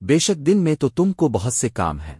بے شک دن میں تو تم کو بہت سے کام ہیں۔